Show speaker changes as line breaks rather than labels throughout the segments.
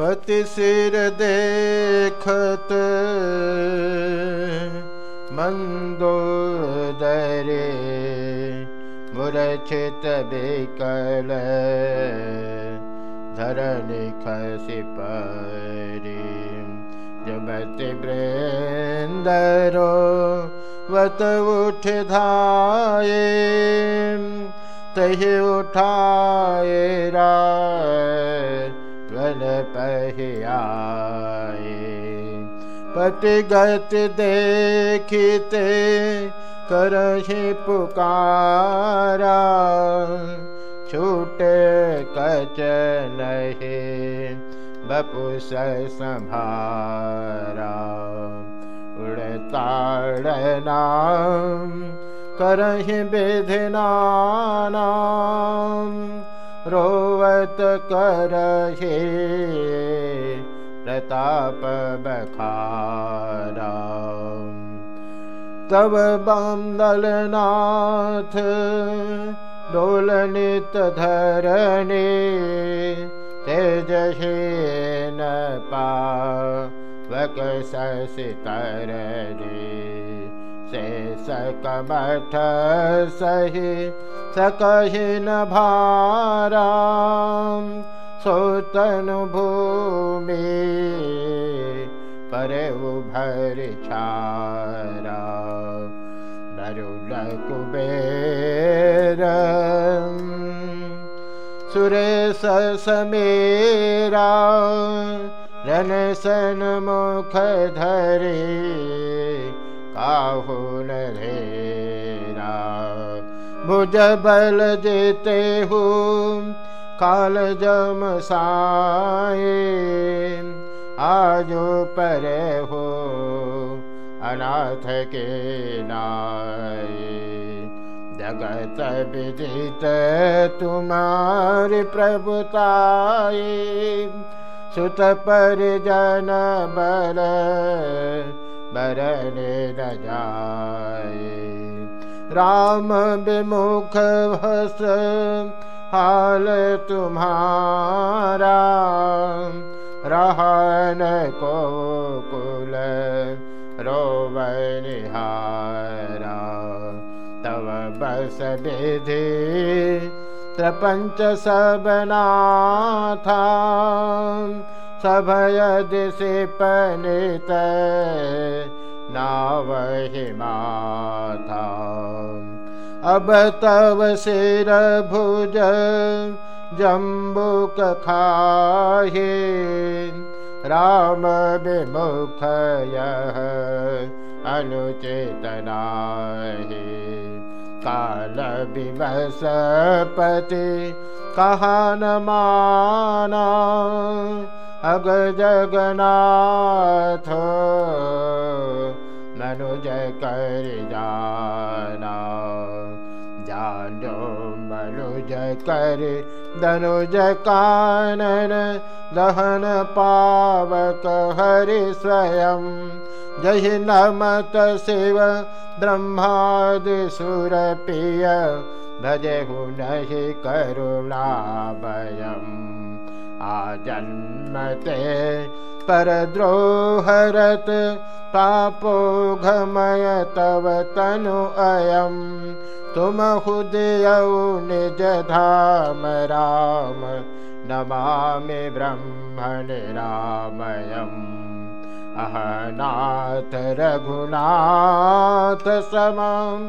पति सिर देखत मन्दो दरे मुरचित बिकल धरनि खसि परि जबति वृन्दरो वत उठ धाये तहि उठाए रा पति गत देखते करहि पुकारा। छूट कच नहीं बपुस संभारा। उड़ताड़ना करहि विधिना रोवत करहे प्रताप बखारा। तब बान्दलनाथ डोलनित धरणे तेजहे न पा वक तरणे से सकमठ सही सकहि न भारा। सोतन भूमि पर उभर छारा। नरुल कुबेर। सुरेश समेरा। रन सन मुख धरे काहुन धेरा भुज बल जेते हो काल आजो पर हो अनाथ के नाए जगत विदित तुम्हारी प्रभुताए सुत पर जन बल न जाए राम विमुख भस हाल तुम्हारा। रहन को कुल रोवनिहारा तव बस विधि प्रपंच सबनाथा माथा तव सिर भुज जम्बुक खाहे राम विमुख यः अनुचेतनाहे। काल विवसपति कहा न माना अग कर जाना जानो मनुज कर धनुज कानन दहन पावक हरि स्वयं। जहि नमत शिव ब्रह्मादि सुरपिय भजहु नहि करुणाभयम् आजन्मते परद्रोहरत पापो घमय तव तनु अयम् तुम हुदयौ निज धाम राम नमामि ब्रह्मण रामयम् अहनाथ रघुनाथ समं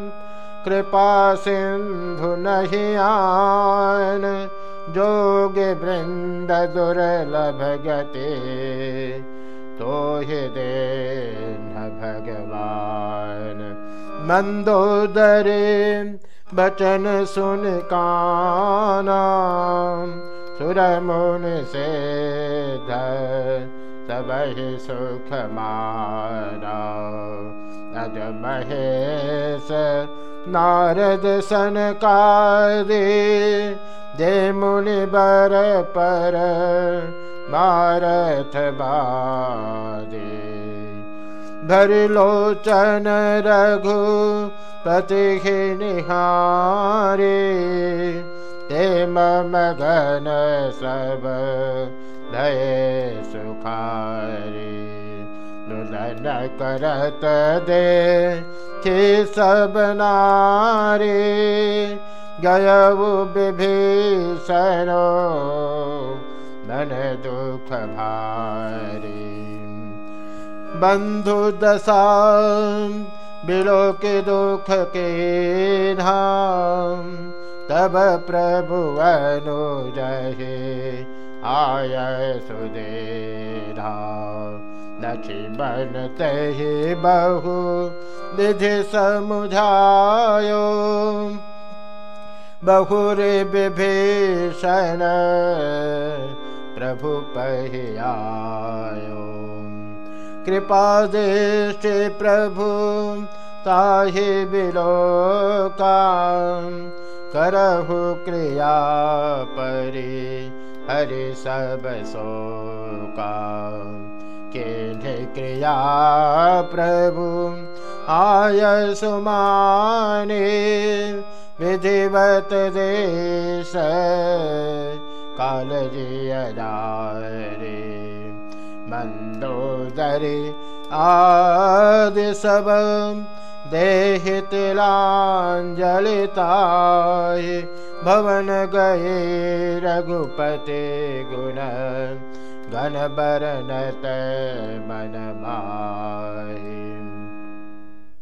कृपा सिन्धु नहि आन जोग वृन्द तो हि दे न भगवान्। मन्दोदरे वचन सुन काना। सुरमुन से मारा अज महेश नारद सनकादे दे मुनि बर पर मारथ बादे। धर लोचन रघु पति निहारे ते मम गन सब थे सब नारी गयऊ विभीषणो। मन दुख भारी बंधु दशा बिलो के दुख धाम। तब प्रभु अनुजहे आय लक्ष्मण तहि बहु विधि समुझायो बहुर विभीषण प्रभु पहियायो। कृपा दृष्टि प्रभु ताहि करहु क्रिया परि हरि सब सोका। के क्रिया प्रभु आय सुमाने विधिवत देश काल जियदारे मन्दोदरि आदि भवन गये रघुपते गुण गण बरनत मन